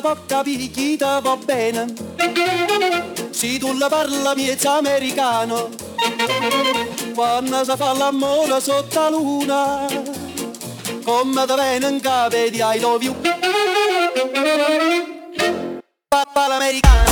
da chi ti va bene. Se tu la parla miezza americano, quando si fa l'amore sotto la luna, come ti viene in capo di I love you. Papà l'americano.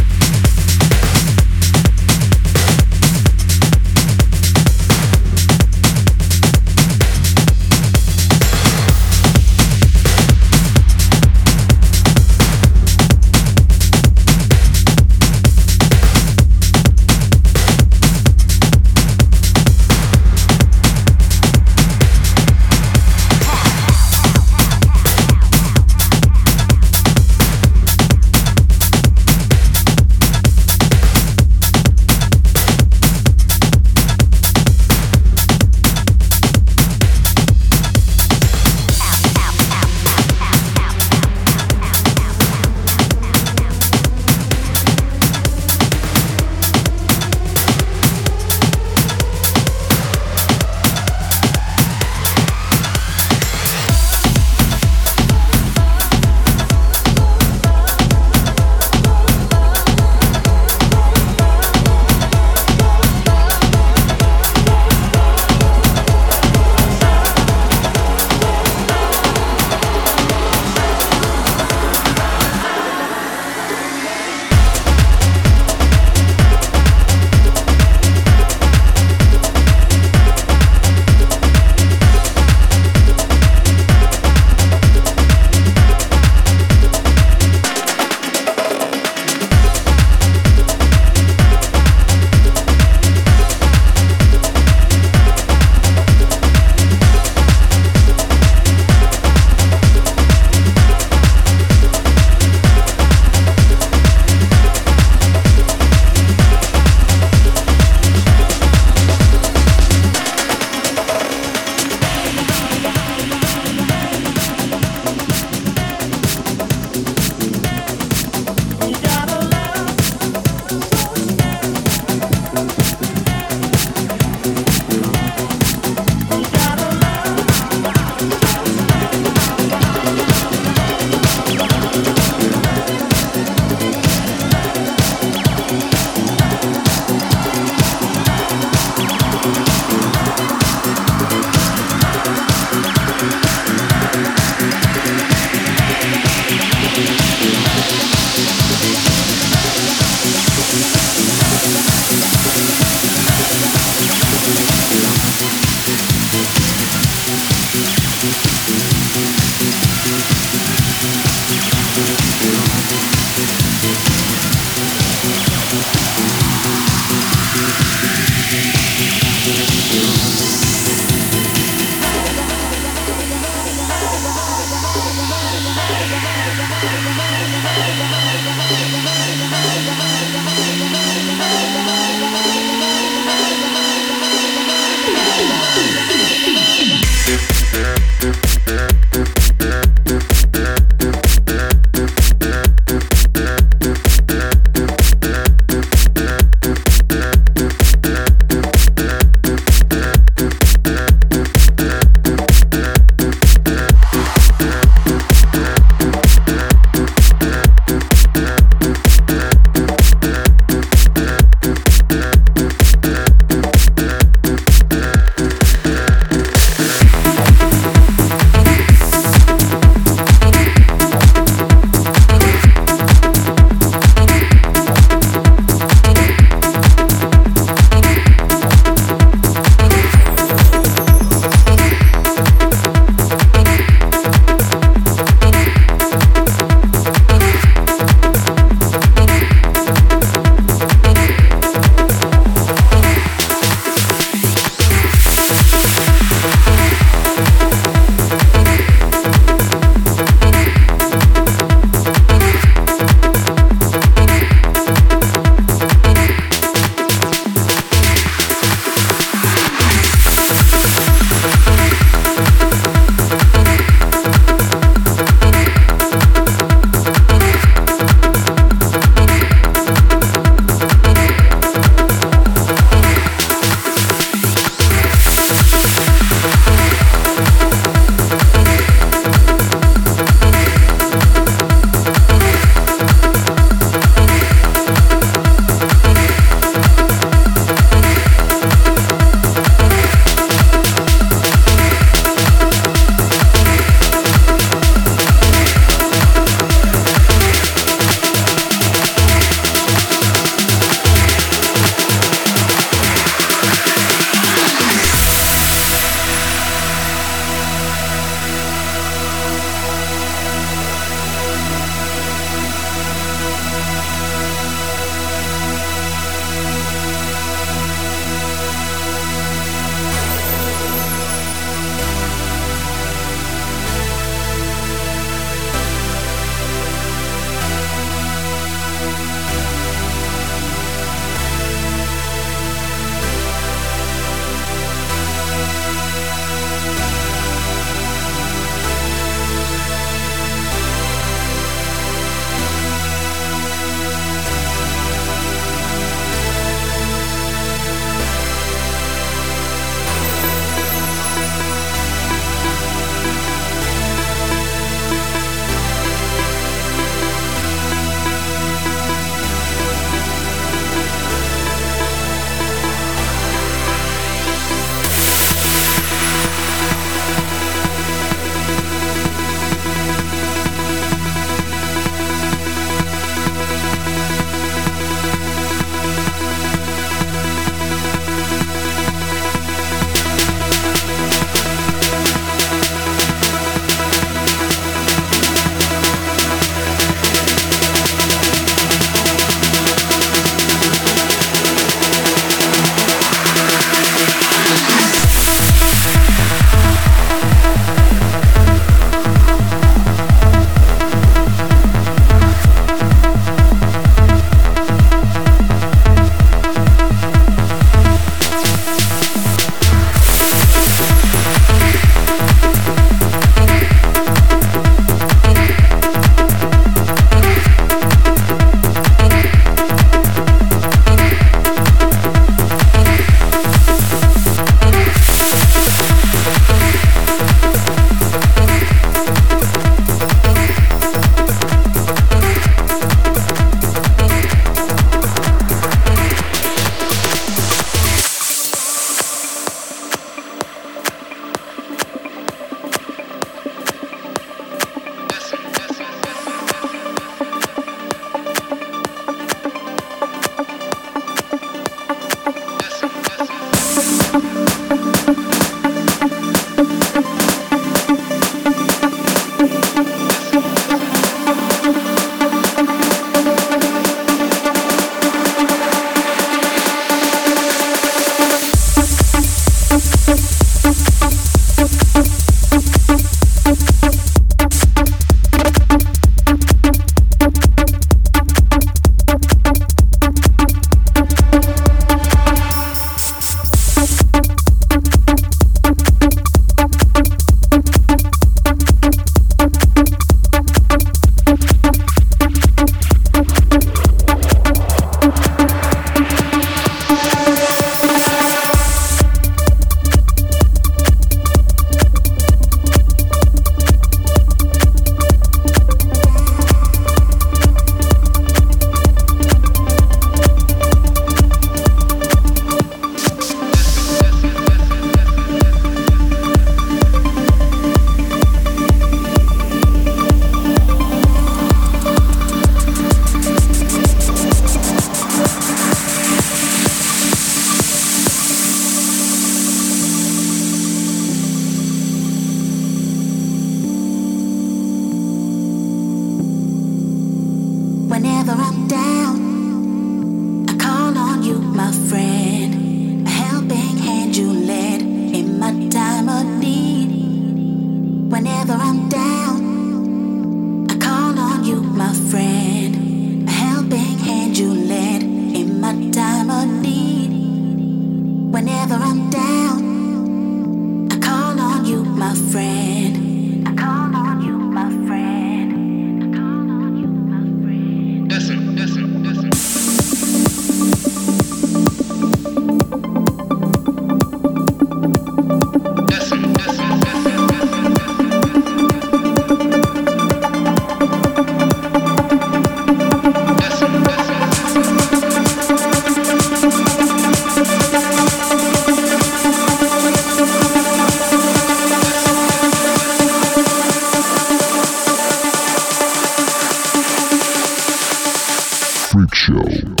Freak Show.